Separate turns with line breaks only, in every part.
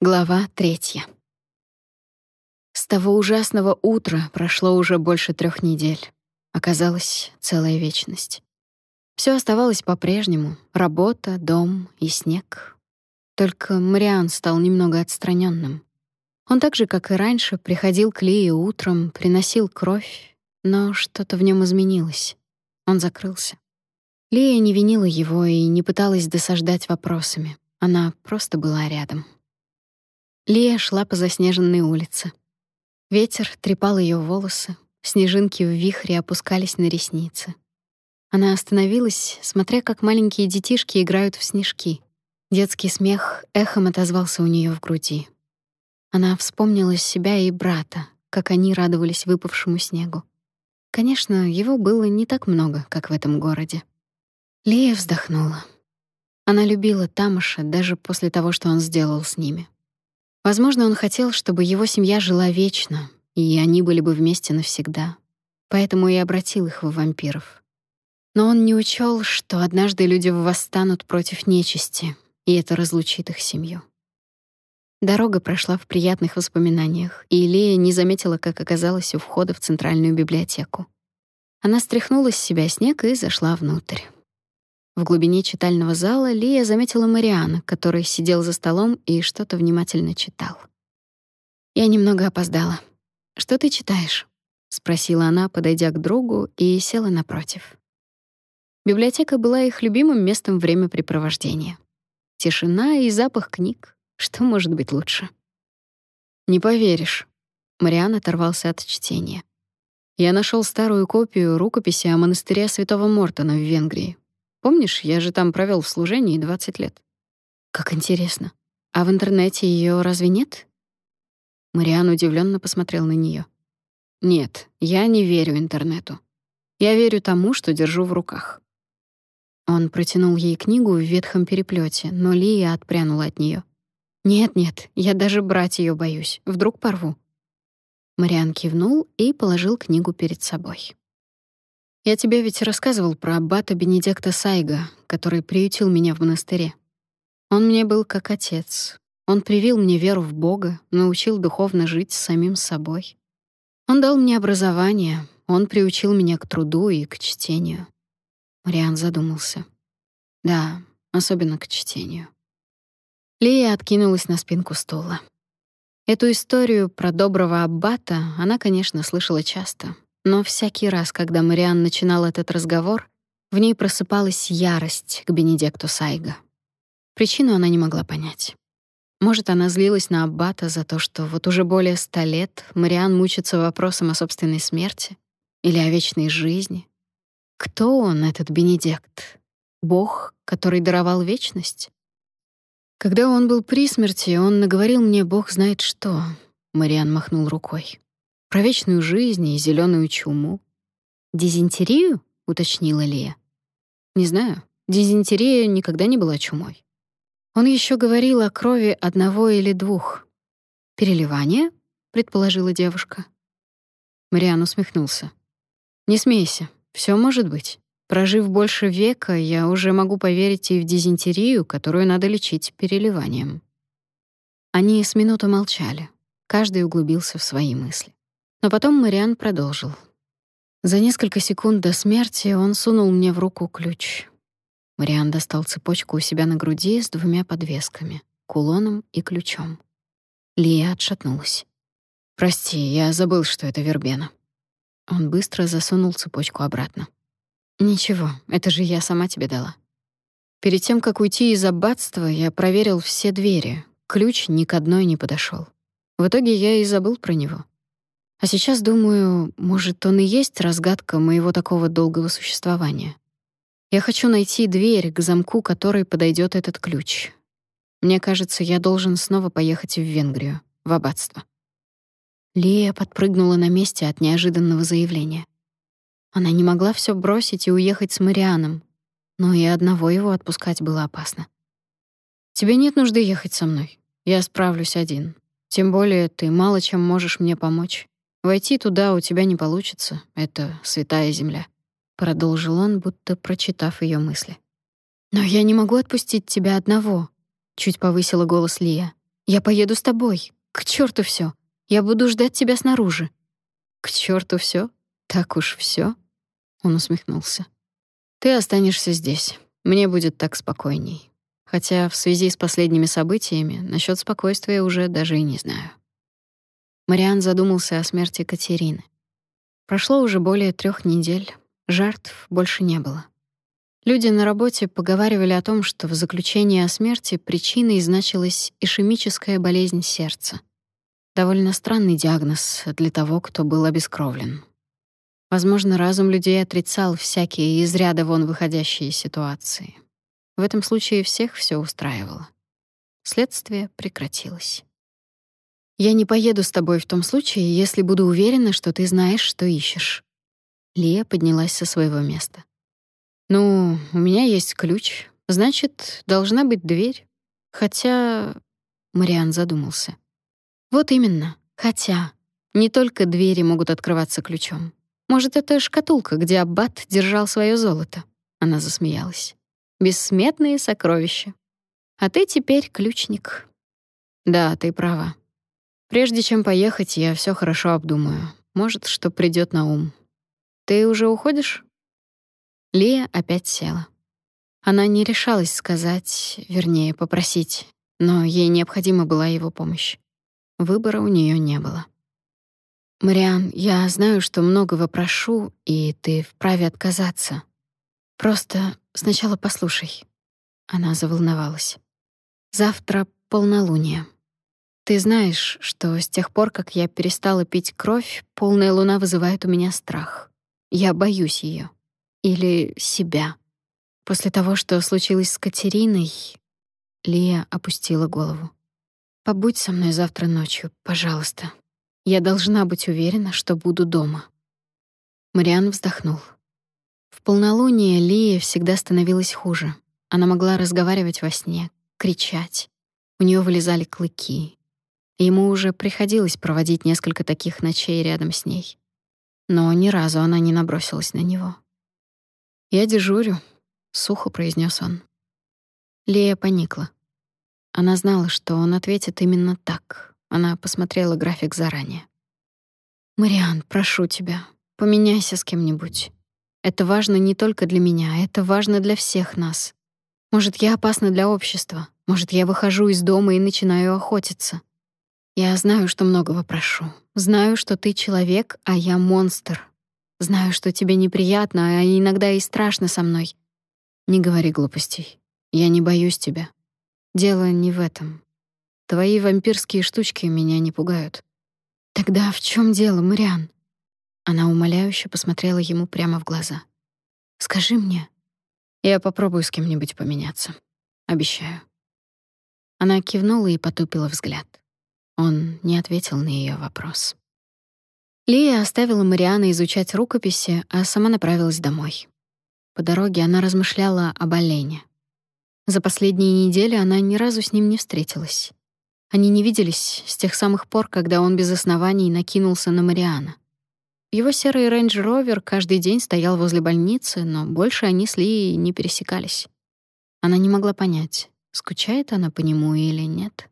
Глава третья. С того ужасного утра прошло уже больше трех недель. Оказалось, целая вечность. Все оставалось по-прежнему: работа, дом и снег. Только Мариан стал немного отстраненным. Он так же, как и раньше, приходил к Лии утром, приносил кровь, но что-то в нем изменилось. Он закрылся. Лия не винила его и не пыталась досаждать вопросами. Она просто была рядом. Лия шла по заснеженной улице. Ветер трепал ее волосы, снежинки в вихре опускались на ресницы. Она остановилась, смотря, как маленькие детишки играют в снежки. Детский смех эхом отозвался у нее в груди. Она вспомнила себя и брата, как они радовались выпавшему снегу. Конечно, его было не так много, как в этом городе. Лия вздохнула. Она любила Тамаша даже после того, что он сделал с ними. Возможно, он хотел, чтобы его семья жила вечно, и они были бы вместе навсегда. Поэтому и обратил их в вампиров. Но он не учел, что однажды люди восстанут против нечисти, и это разлучит их семью. Дорога прошла в приятных воспоминаниях, и Илея не заметила, как оказалась у входа в центральную библиотеку. Она стряхнула с себя снег и зашла внутрь. В глубине читального зала Лия заметила Мариана, который сидел за столом и что-то внимательно читал. «Я немного опоздала. Что ты читаешь?» — спросила она, подойдя к другу, и села напротив. Библиотека была их любимым местом времяпрепровождения. Тишина и запах книг. Что может быть лучше? «Не поверишь». Мариан оторвался от чтения. «Я нашел старую копию рукописи о монастыре Святого Мортона в Венгрии. Помнишь, я же там провел в служении 20 лет. Как интересно. А в интернете ее разве нет? Мариан удивленно посмотрел на нее. Нет, я не верю интернету. Я верю тому, что держу в руках. Он протянул ей книгу в ветхом переплете, но Лия отпрянула от нее. Нет-нет, я даже брать ее боюсь. Вдруг порву. Мариан кивнул и положил книгу перед собой. Я тебе ведь рассказывал про аббата Бенедикта Сайга, который приютил меня в монастыре. Он мне был как отец. Он привил мне веру в Бога, научил духовно жить с самим собой. Он дал мне образование, он приучил меня к труду и к чтению. Мариан задумался. Да, особенно к чтению. Лия откинулась на спинку стула. Эту историю про доброго аббата она, конечно, слышала часто, но всякий раз, когда Мариан начинал этот разговор, в ней просыпалась ярость к Бенедикту Сайга. Причину она не могла понять. Может, она злилась на аббата за то, что вот уже более ста лет Мариан мучится вопросом о собственной смерти или о вечной жизни. Кто он, этот Бенедикт? Бог, который даровал вечность? Когда он был при смерти, он наговорил мне Бог знает что. Мариан махнул рукой. Про вечную жизнь и зеленую чуму. Дизентерию? уточнила Лия. Не знаю. Дизентерия никогда не была чумой. Он еще говорил о крови одного или двух. Переливание? предположила девушка. Мариан усмехнулся. Не смейся, все может быть. Прожив больше века, я уже могу поверить и в дизентерию, которую надо лечить переливанием. Они с минуту молчали. Каждый углубился в свои мысли. Но потом Мариан продолжил. За несколько секунд до смерти он сунул мне в руку ключ. Мариан достал цепочку у себя на груди с двумя подвесками — кулоном и ключом. Лия отшатнулась. «Прости, я забыл, что это вербена». Он быстро засунул цепочку обратно. «Ничего, это же я сама тебе дала». Перед тем, как уйти из аббатства, я проверил все двери. Ключ ни к одной не подошел. В итоге я и забыл про него. А сейчас думаю, может, он и есть разгадка моего такого долгого существования. Я хочу найти дверь, к замку которой подойдет этот ключ. Мне кажется, я должен снова поехать в Венгрию, в аббатство. Лия подпрыгнула на месте от неожиданного заявления. Она не могла все бросить и уехать с Марианом, но и одного его отпускать было опасно. Тебе нет нужды ехать со мной. Я справлюсь один. Тем более ты мало чем можешь мне помочь. Войти туда у тебя не получится. Это святая земля, продолжил он, будто прочитав ее мысли. Но я не могу отпустить тебя одного, чуть повысила голос Лия. Я поеду с тобой. К черту все. Я буду ждать тебя снаружи. К черту все? Так уж все? Он усмехнулся. Ты останешься здесь. Мне будет так спокойней. Хотя в связи с последними событиями насчет спокойствия уже даже и не знаю. Мариан задумался о смерти Катерины. Прошло уже более трех недель, жертв больше не было. Люди на работе поговаривали о том, что в заключении о смерти причиной значилась ишемическая болезнь сердца. Довольно странный диагноз для того, кто был обескровлен. Возможно, разум людей отрицал всякие из ряда вон выходящие ситуации. В этом случае всех все устраивало. Следствие прекратилось. Я не поеду с тобой в том случае, если буду уверена, что ты знаешь, что ищешь. Лия поднялась со своего места. Ну, у меня есть ключ. Значит, должна быть дверь. Хотя Мариан задумался. Вот именно. Хотя не только двери могут открываться ключом. Может, это шкатулка, где аббат держал свое золото. Она засмеялась. Бессметные сокровища. А ты теперь ключник. Да, ты права. Прежде чем поехать, я все хорошо обдумаю. Может, что придет на ум. Ты уже уходишь? Лия опять села. Она не решалась сказать, вернее, попросить, но ей необходима была его помощь. Выбора у нее не было. «Мариан, я знаю, что многого прошу, и ты вправе отказаться. Просто сначала послушай». Она заволновалась. «Завтра полнолуние. Ты знаешь, что с тех пор, как я перестала пить кровь, полная луна вызывает у меня страх. Я боюсь ее или себя. После того, что случилось с Катериной, Лия опустила голову. Побудь со мной завтра ночью, пожалуйста. Я должна быть уверена, что буду дома. Мариан вздохнул. В полнолуние Лия всегда становилась хуже. Она могла разговаривать во сне, кричать. У нее вылезали клыки. Ему уже приходилось проводить несколько таких ночей рядом с ней. Но ни разу она не набросилась на него. «Я дежурю», — сухо произнес он. Лея поникла. Она знала, что он ответит именно так. Она посмотрела график заранее. «Мариан, прошу тебя, поменяйся с кем-нибудь. Это важно не только для меня, это важно для всех нас. Может, я опасна для общества, может, я выхожу из дома и начинаю охотиться. Я знаю, что многого прошу. Знаю, что ты человек, а я монстр. Знаю, что тебе неприятно, а иногда и страшно со мной. Не говори глупостей. Я не боюсь тебя. Дело не в этом. Твои вампирские штучки меня не пугают. Тогда в чем дело, Мариан? Она умоляюще посмотрела ему прямо в глаза. Скажи мне. Я попробую с кем-нибудь поменяться. Обещаю. Она кивнула и потупила взгляд. Он не ответил на ее вопрос. Лия оставила Мариана изучать рукописи, а сама направилась домой. По дороге она размышляла об олене. За последние недели она ни разу с ним не встретилась. Они не виделись с тех самых пор, когда он без оснований накинулся на Мариана. Его серый рейндж-ровер каждый день стоял возле больницы, но больше они с Лией не пересекались. Она не могла понять, скучает она по нему или нет.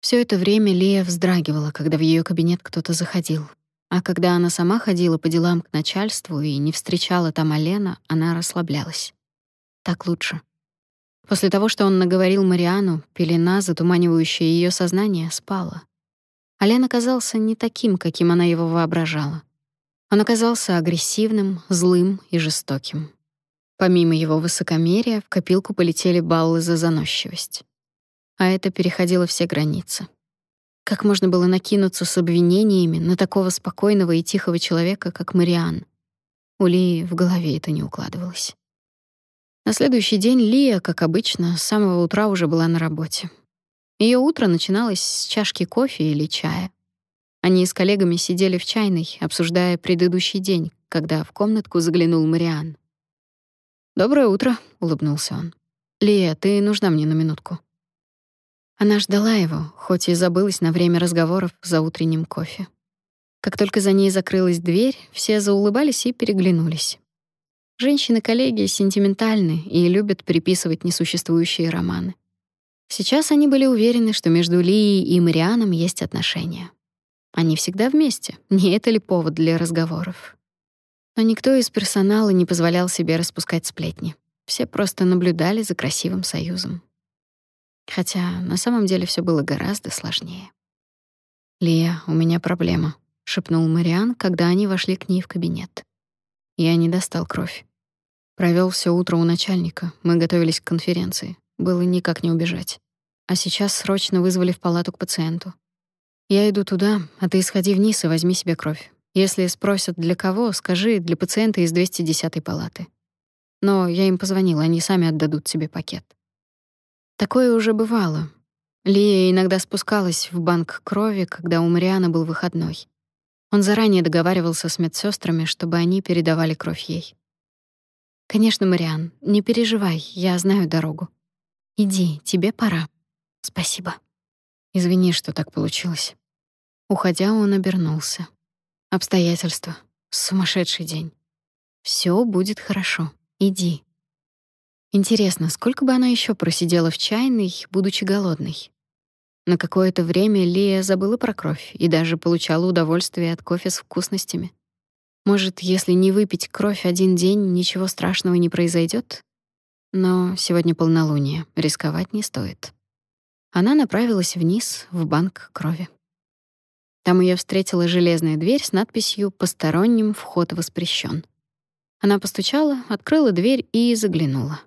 Все это время Лия вздрагивала, когда в ее кабинет кто-то заходил. А когда она сама ходила по делам к начальству и не встречала там Алена, она расслаблялась. Так лучше. После того, что он наговорил Мариану, пелена, затуманивающая ее сознание, спала. Ален оказался не таким, каким она его воображала. Он оказался агрессивным, злым и жестоким. Помимо его высокомерия, в копилку полетели баллы за заносчивость. А это переходило все границы. Как можно было накинуться с обвинениями на такого спокойного и тихого человека, как Мариан? У Лии в голове это не укладывалось. На следующий день Лия, как обычно, с самого утра уже была на работе. Ее утро начиналось с чашки кофе или чая. Они с коллегами сидели в чайной, обсуждая предыдущий день, когда в комнатку заглянул Мариан. «Доброе утро», — улыбнулся он. «Лия, ты нужна мне на минутку». Она ждала его, хоть и забылась на время разговоров за утренним кофе. Как только за ней закрылась дверь, все заулыбались и переглянулись. Женщины-коллеги сентиментальны и любят приписывать несуществующие романы. Сейчас они были уверены, что между Лией и Марианом есть отношения. Они всегда вместе. Не это ли повод для разговоров? Но никто из персонала не позволял себе распускать сплетни. Все просто наблюдали за красивым союзом. Хотя на самом деле все было гораздо сложнее. «Лия, у меня проблема», — шепнул Мариан, когда они вошли к ней в кабинет. Я не достал кровь. Провел все утро у начальника. Мы готовились к конференции. Было никак не убежать. А сейчас срочно вызвали в палату к пациенту. Я иду туда, а ты сходи вниз и возьми себе кровь. Если спросят, для кого, скажи, для пациента из 210-й палаты. Но я им позвонила, они сами отдадут тебе пакет. Такое уже бывало. Лия иногда спускалась в банк крови, когда у Марианы был выходной. Он заранее договаривался с медсестрами, чтобы они передавали кровь ей. Конечно, Мариан, не переживай, я знаю дорогу. Иди, тебе пора. Спасибо. Извини, что так получилось. Уходя, он обернулся. Обстоятельства. Сумасшедший день. Все будет хорошо. Иди. Интересно, сколько бы она еще просидела в чайной, будучи голодной? На какое-то время Лия забыла про кровь и даже получала удовольствие от кофе с вкусностями. Может, если не выпить кровь один день, ничего страшного не произойдет? Но сегодня полнолуние, рисковать не стоит. Она направилась вниз, в банк крови. Там ее встретила железная дверь с надписью «Посторонним вход воспрещен». Она постучала, открыла дверь и заглянула.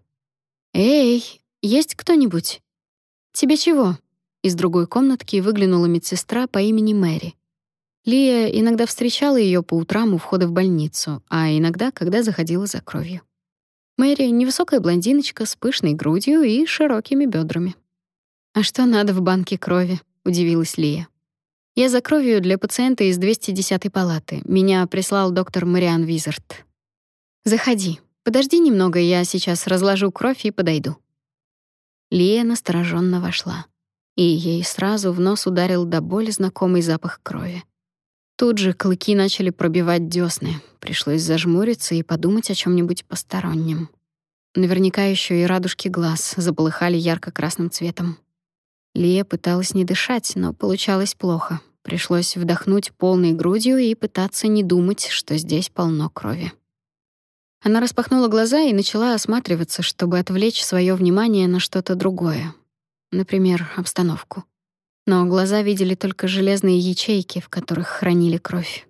«Эй, есть кто-нибудь?» «Тебе чего?» Из другой комнатки выглянула медсестра по имени Мэри. Лия иногда встречала ее по утрам у входа в больницу, а иногда, когда заходила за кровью. Мэри — невысокая блондиночка с пышной грудью и широкими бедрами. «А что надо в банке крови?» — удивилась Лия. «Я за кровью для пациента из 210-й палаты. Меня прислал доктор Мариан Визард». «Заходи. Подожди немного, я сейчас разложу кровь и подойду». Лия настороженно вошла, и ей сразу в нос ударил до боли знакомый запах крови. Тут же клыки начали пробивать дёсны. Пришлось зажмуриться и подумать о чем нибудь постороннем. Наверняка еще и радужки глаз заполыхали ярко-красным цветом. Лия пыталась не дышать, но получалось плохо. Пришлось вдохнуть полной грудью и пытаться не думать, что здесь полно крови. Она распахнула глаза и начала осматриваться, чтобы отвлечь свое внимание на что-то другое. Например, обстановку. Но глаза видели только железные ячейки, в которых хранили кровь.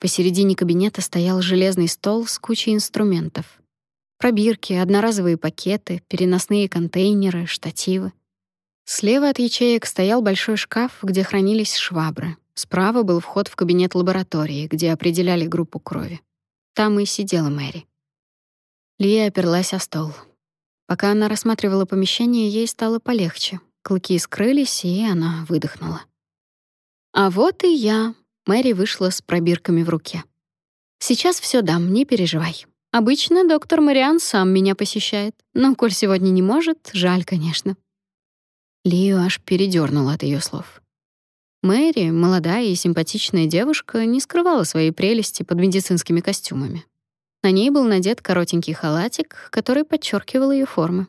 Посередине кабинета стоял железный стол с кучей инструментов. Пробирки, одноразовые пакеты, переносные контейнеры, штативы. Слева от ячеек стоял большой шкаф, где хранились швабры. Справа был вход в кабинет лаборатории, где определяли группу крови. Там и сидела Мэри. Лия оперлась о стол. Пока она рассматривала помещение, ей стало полегче. Клыки скрылись, и она выдохнула. «А вот и я», — Мэри вышла с пробирками в руке. «Сейчас все дам, не переживай. Обычно доктор Мариан сам меня посещает, но коль сегодня не может, жаль, конечно». Лию аж передёрнуло от её слов. Мэри, молодая и симпатичная девушка, не скрывала своей прелести под медицинскими костюмами. На ней был надет коротенький халатик, который подчеркивал её формы.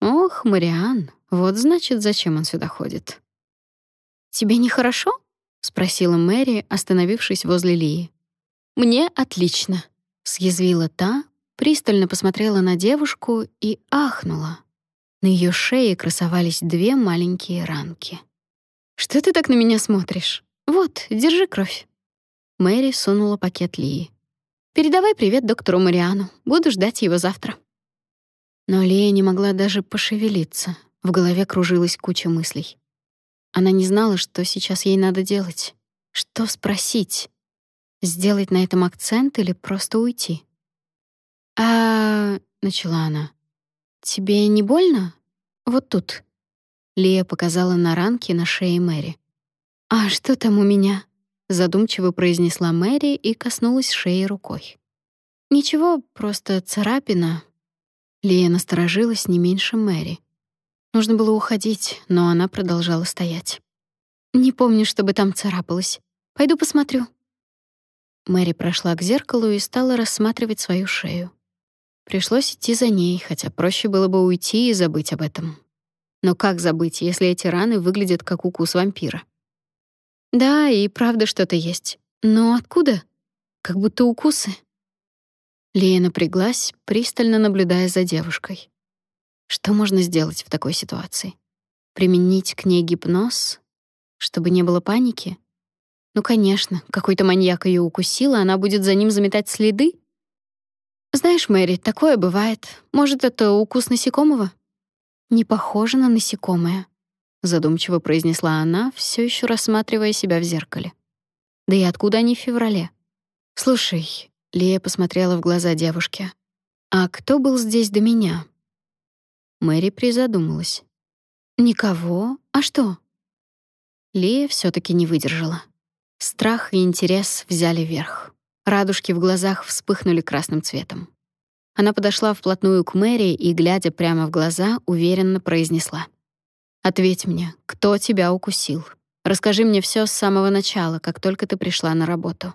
Ох, Мариан, вот значит, зачем он сюда ходит. Тебе нехорошо? спросила Мэри, остановившись возле Лии. Мне отлично, съязвила та, пристально посмотрела на девушку и ахнула. На ее шее красовались две маленькие ранки. «Что ты так на меня смотришь? Вот, держи кровь». Мэри сунула пакет Лии. «Передавай привет доктору Мариану. Буду ждать его завтра». Но Лия не могла даже пошевелиться. В голове кружилась куча мыслей. Она не знала, что сейчас ей надо делать. Что спросить? Сделать на этом акцент или просто уйти? «А...» — начала она. «Тебе не больно? Вот тут». Лия показала на ранке на шее Мэри. «А что там у меня?» Задумчиво произнесла Мэри и коснулась шеи рукой. «Ничего, просто царапина». Лия насторожилась не меньше Мэри. Нужно было уходить, но она продолжала стоять. «Не помню, чтобы там царапалось. Пойду посмотрю». Мэри прошла к зеркалу и стала рассматривать свою шею. Пришлось идти за ней, хотя проще было бы уйти и забыть об этом. Но как забыть, если эти раны выглядят как укус вампира? Да, и правда что-то есть. Но откуда? Как будто укусы. Лия напряглась, пристально наблюдая за девушкой. Что можно сделать в такой ситуации? Применить к ней гипноз, чтобы не было паники? Ну, конечно, какой-то маньяк ее укусил, а она будет за ним заметать следы? Знаешь, Мэри, такое бывает. Может, это укус насекомого? Не похоже на насекомое, задумчиво произнесла она, все еще рассматривая себя в зеркале. Да и откуда они в феврале? Слушай, Лия посмотрела в глаза девушке. А кто был здесь до меня? Мэри призадумалась. Никого? А что? Лия все таки не выдержала. Страх и интерес взяли верх. Радужки в глазах вспыхнули красным цветом. Она подошла вплотную к Мэри и, глядя прямо в глаза, уверенно произнесла: "Ответь мне, кто тебя укусил? Расскажи мне все с самого начала, как только ты пришла на работу".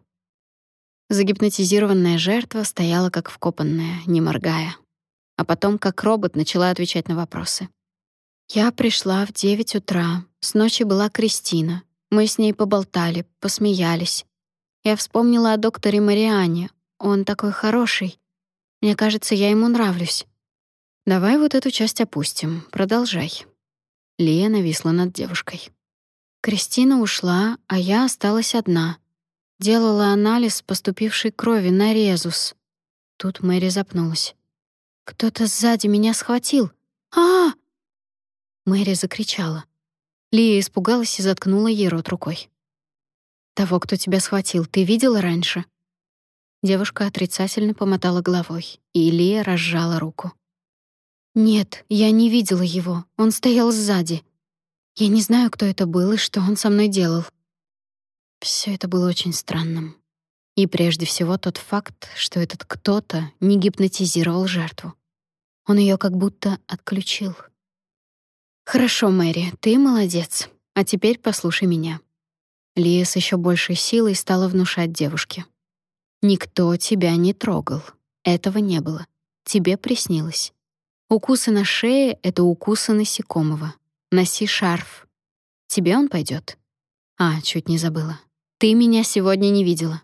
Загипнотизированная жертва стояла как вкопанная, не моргая, а потом как робот начала отвечать на вопросы. Я пришла в девять утра. С ночи была Кристина. Мы с ней поболтали, посмеялись. Я вспомнила о докторе Мариане. Он такой хороший. Мне кажется, я ему нравлюсь. Давай вот эту часть опустим. Продолжай. Лия нависла над девушкой. Кристина ушла, а я осталась одна. Делала анализ поступившей крови на резус. Тут Мэри запнулась. Кто-то сзади меня схватил. А! Мэри закричала. Лия испугалась и заткнула ей рот рукой. Того, кто тебя схватил, ты видела раньше? Девушка отрицательно помотала головой, и Лия разжала руку. Нет, я не видела его. Он стоял сзади. Я не знаю, кто это был и что он со мной делал. Все это было очень странным. И прежде всего тот факт, что этот кто-то не гипнотизировал жертву. Он ее как будто отключил. «Хорошо, Мэри, ты молодец. А теперь послушай меня». Лия с еще большей силой стала внушать девушке. «Никто тебя не трогал. Этого не было. Тебе приснилось. Укусы на шее — это укусы насекомого. Носи шарф. Тебе он пойдет. А, чуть не забыла. Ты меня сегодня не видела.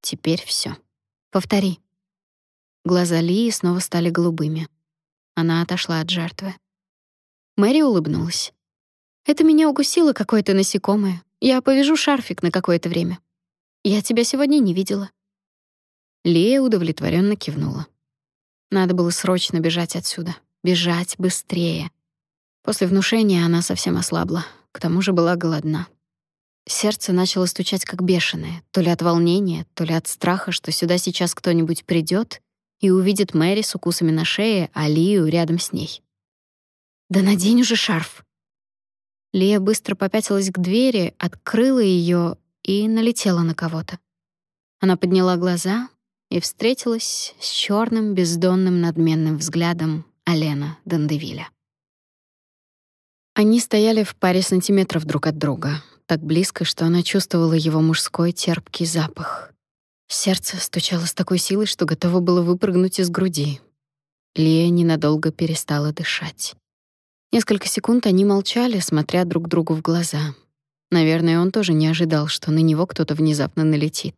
Теперь все. Повтори. Глаза Лии снова стали голубыми. Она отошла от жертвы. Мэри улыбнулась. Это меня укусило какое-то насекомое. Я повяжу шарфик на какое-то время. Я тебя сегодня не видела. Лия удовлетворенно кивнула. Надо было срочно бежать отсюда. Бежать быстрее. После внушения она совсем ослабла. К тому же была голодна. Сердце начало стучать как бешеное, то ли от волнения, то ли от страха, что сюда сейчас кто-нибудь придет и увидит Мэри с укусами на шее, а Лию рядом с ней. «Да надень уже шарф!» Лия быстро попятилась к двери, открыла ее и налетела на кого-то. Она подняла глаза и встретилась с черным бездонным надменным взглядом Алена Дандевиля. Они стояли в паре сантиметров друг от друга, так близко, что она чувствовала его мужской терпкий запах. Сердце стучало с такой силой, что готово было выпрыгнуть из груди. Лия ненадолго перестала дышать. Несколько секунд они молчали, смотря друг другу в глаза. Наверное, он тоже не ожидал, что на него кто-то внезапно налетит.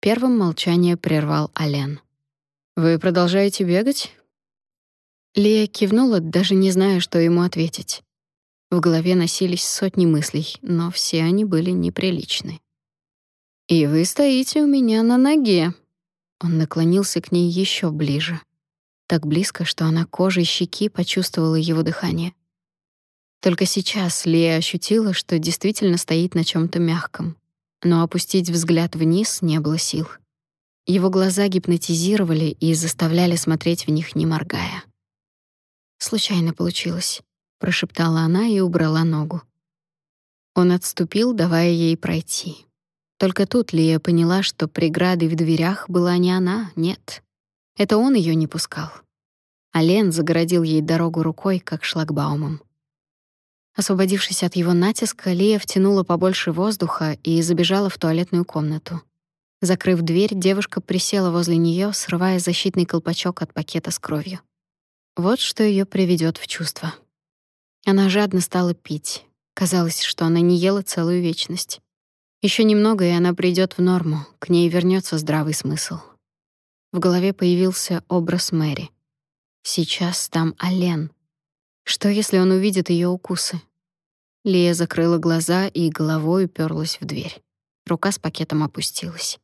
Первым молчание прервал Ален. «Вы продолжаете бегать?» Лия кивнула, даже не зная, что ему ответить. В голове носились сотни мыслей, но все они были неприличны. «И вы стоите у меня на ноге». Он наклонился к ней еще ближе. Так близко, что она кожей щеки почувствовала его дыхание. Только сейчас Лия ощутила, что действительно стоит на чем то мягком, но опустить взгляд вниз не было сил. Его глаза гипнотизировали и заставляли смотреть в них, не моргая. Случайно получилось прошептала она и убрала ногу. Он отступил, давая ей пройти. Только тут Лия поняла, что преградой в дверях была не она, нет. Это он ее не пускал. А Лен загородил ей дорогу рукой, как шлагбаумом. Освободившись от его натиска, Лия втянула побольше воздуха и забежала в туалетную комнату. Закрыв дверь, девушка присела возле нее, срывая защитный колпачок от пакета с кровью. Вот что ее приведет в чувство. Она жадно стала пить. Казалось, что она не ела целую вечность. Еще немного, и она придет в норму, к ней вернется здравый смысл. В голове появился образ Мэри. Сейчас там Ален. Что, если он увидит ее укусы? Лия закрыла глаза и головой уперлась в дверь. Рука с пакетом опустилась.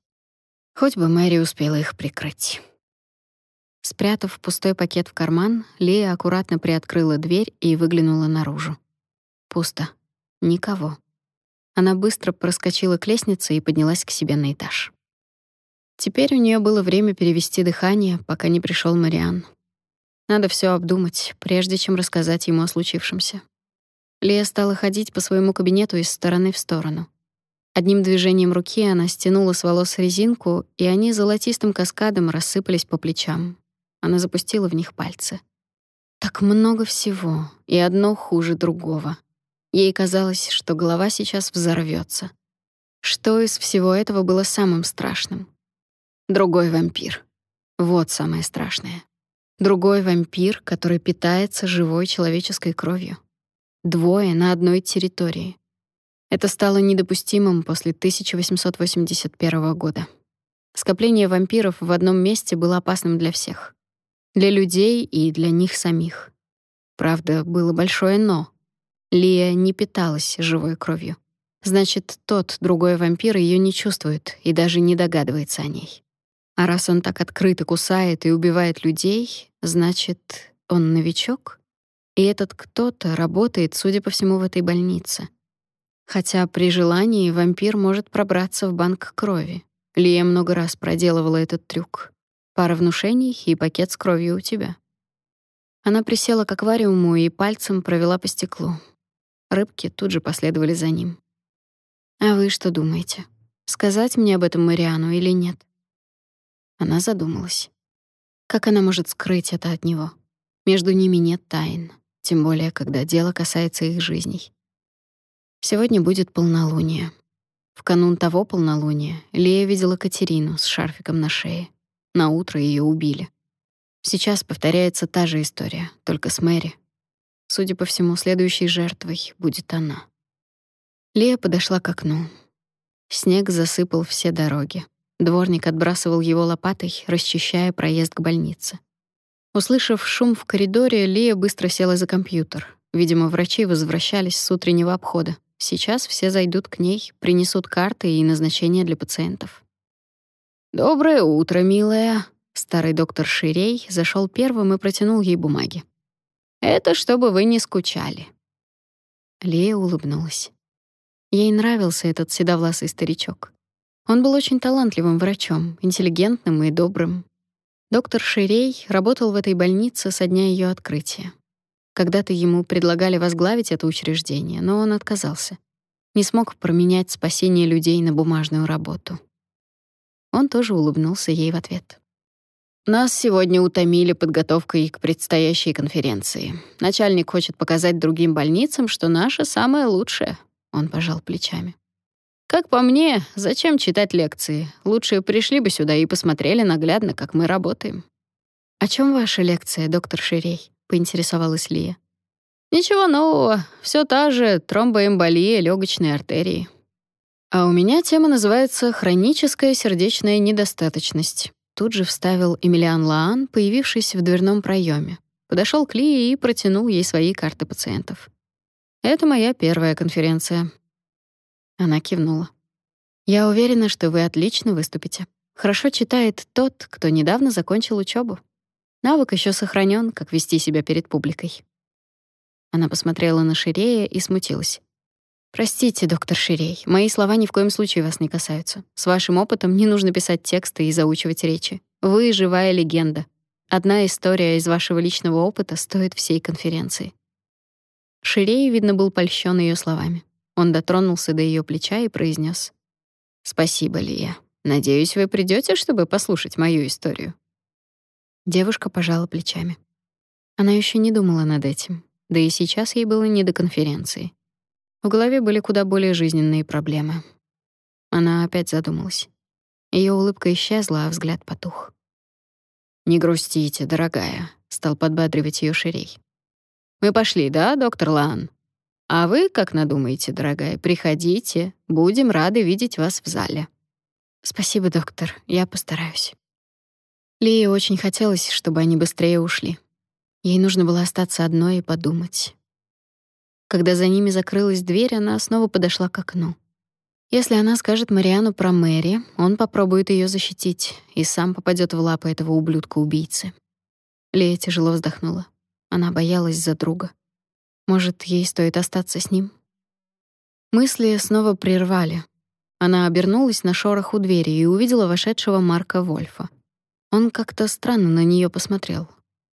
Хоть бы Мэри успела их прикрыть. Спрятав пустой пакет в карман, Лия аккуратно приоткрыла дверь и выглянула наружу. Пусто. Никого. Она быстро проскочила к лестнице и поднялась к себе на этаж. Теперь у нее было время перевести дыхание, пока не пришел Мариан. Надо все обдумать, прежде чем рассказать ему о случившемся. Лия стала ходить по своему кабинету из стороны в сторону. Одним движением руки она стянула с волос резинку, и они золотистым каскадом рассыпались по плечам. Она запустила в них пальцы. Так много всего, и одно хуже другого. Ей казалось, что голова сейчас взорвется. Что из всего этого было самым страшным? Другой вампир. Вот самое страшное. Другой вампир, который питается живой человеческой кровью. Двое на одной территории. Это стало недопустимым после 1881 года. Скопление вампиров в одном месте было опасным для всех. Для людей и для них самих. Правда, было большое «но». Лия не питалась живой кровью. Значит, тот другой вампир ее не чувствует и даже не догадывается о ней. А раз он так открыто кусает и убивает людей, значит, он новичок? И этот кто-то работает, судя по всему, в этой больнице. Хотя при желании вампир может пробраться в банк крови. Лия много раз проделывала этот трюк. Пара внушений и пакет с кровью у тебя. Она присела к аквариуму и пальцем провела по стеклу. Рыбки тут же последовали за ним. «А вы что думаете? Сказать мне об этом Мариану или нет?» Она задумалась. Как она может скрыть это от него? Между ними нет тайн, тем более, когда дело касается их жизней. Сегодня будет полнолуние. В канун того полнолуния Лея видела Катерину с шарфиком на шее. На утро ее убили. Сейчас повторяется та же история, только с Мэри. Судя по всему, следующей жертвой будет она. Лия подошла к окну. Снег засыпал все дороги. Дворник отбрасывал его лопатой, расчищая проезд к больнице. Услышав шум в коридоре, Лия быстро села за компьютер. Видимо, врачи возвращались с утреннего обхода. Сейчас все зайдут к ней, принесут карты и назначения для пациентов. «Доброе утро, милая!» Старый доктор Ширей зашел первым и протянул ей бумаги. Это чтобы вы не скучали. Лея улыбнулась. Ей нравился этот седовласый старичок. Он был очень талантливым врачом, интеллигентным и добрым. Доктор Ширей работал в этой больнице со дня ее открытия. Когда-то ему предлагали возглавить это учреждение, но он отказался. Не смог променять спасение людей на бумажную работу. Он тоже улыбнулся ей в ответ. Нас сегодня утомили подготовкой к предстоящей конференции. Начальник хочет показать другим больницам, что наша самая лучшая. Он пожал плечами. Как по мне, зачем читать лекции? Лучше пришли бы сюда и посмотрели наглядно, как мы работаем. О чем ваша лекция, доктор Ширей? поинтересовалась Лия. Ничего нового, все та же тромбоэмболия легочной артерии. А у меня тема называется хроническая сердечная недостаточность. Тут же вставил Эмилиан Лаан, появившийся в дверном проеме. Подошел к Лии и протянул ей свои карты пациентов. «Это моя первая конференция». Она кивнула. «Я уверена, что вы отлично выступите. Хорошо читает тот, кто недавно закончил учебу. Навык еще сохранен, как вести себя перед публикой». Она посмотрела на Ширея и смутилась. Простите, доктор Ширей, мои слова ни в коем случае вас не касаются. С вашим опытом не нужно писать тексты и заучивать речи. Вы живая легенда. Одна история из вашего личного опыта стоит всей конференции. Ширей, видно, был польщен ее словами. Он дотронулся до ее плеча и произнес: "Спасибо, Лия. Надеюсь, вы придете, чтобы послушать мою историю". Девушка пожала плечами. Она еще не думала над этим, да и сейчас ей было не до конференции. В голове были куда более жизненные проблемы. Она опять задумалась. Ее улыбка исчезла, а взгляд потух. «Не грустите, дорогая», — стал подбадривать ее Ширей. Мы пошли, да, доктор Лан? А вы, как надумаете, дорогая, приходите. Будем рады видеть вас в зале. Спасибо, доктор. Я постараюсь. Лии очень хотелось, чтобы они быстрее ушли. Ей нужно было остаться одной и подумать. Когда за ними закрылась дверь, она снова подошла к окну. Если она скажет Мариану про Мэри, он попробует ее защитить и сам попадет в лапы этого ублюдка-убийцы. Лея тяжело вздохнула. Она боялась за друга. Может, ей стоит остаться с ним? Мысли снова прервали. Она обернулась на шорох у двери и увидела вошедшего Марка Вольфа. Он как-то странно на нее посмотрел.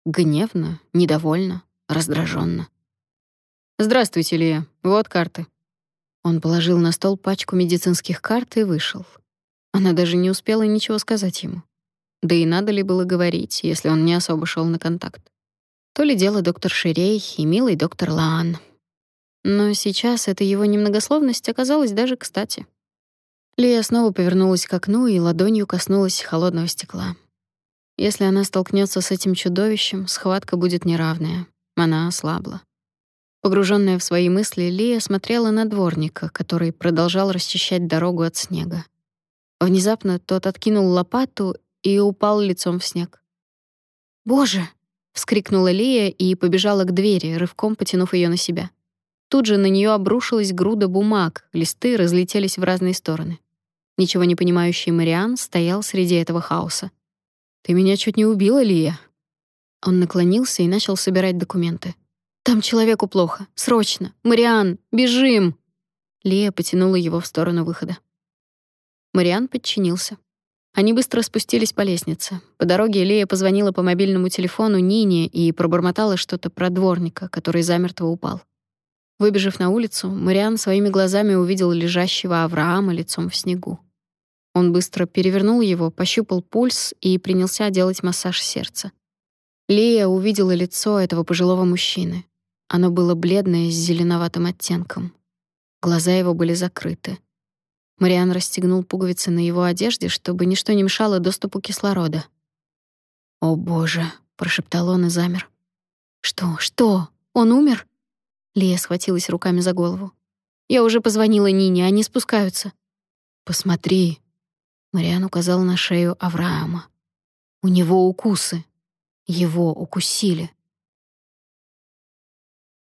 Гневно, недовольно, раздраженно. «Здравствуйте, Лия. Вот карты». Он положил на стол пачку медицинских карт и вышел. Она даже не успела ничего сказать ему. Да и надо ли было говорить, если он не особо шел на контакт. То ли дело доктор Ширей и милый доктор Лаан. Но сейчас эта его немногословность оказалась даже кстати. Лия снова повернулась к окну и ладонью коснулась холодного стекла. Если она столкнется с этим чудовищем, схватка будет неравная. Она ослабла. Погруженная в свои мысли, Лия смотрела на дворника, который продолжал расчищать дорогу от снега. Внезапно тот откинул лопату и упал лицом в снег. «Боже!» — вскрикнула Лия и побежала к двери, рывком потянув ее на себя. Тут же на нее обрушилась груда бумаг, листы разлетелись в разные стороны. Ничего не понимающий Мариан стоял среди этого хаоса. «Ты меня чуть не убила, Лия!» Он наклонился и начал собирать документы. Там человеку плохо. Срочно. Мариан, бежим!» Лия потянула его в сторону выхода. Мариан подчинился. Они быстро спустились по лестнице. По дороге Лия позвонила по мобильному телефону Нине и пробормотала что-то про дворника, который замертво упал. Выбежав на улицу, Мариан своими глазами увидел лежащего Авраама лицом в снегу. Он быстро перевернул его, пощупал пульс и принялся делать массаж сердца. Лия увидела лицо этого пожилого мужчины. Оно было бледное с зеленоватым оттенком. Глаза его были закрыты. Мариан расстегнул пуговицы на его одежде, чтобы ничто не мешало доступу кислорода. «О, боже!» — прошептал он и замер. «Что? Что? Он умер?» Лия схватилась руками за голову. «Я уже позвонила Нине, они спускаются». «Посмотри!» Мариан указал на шею Авраама. «У него укусы. Его укусили».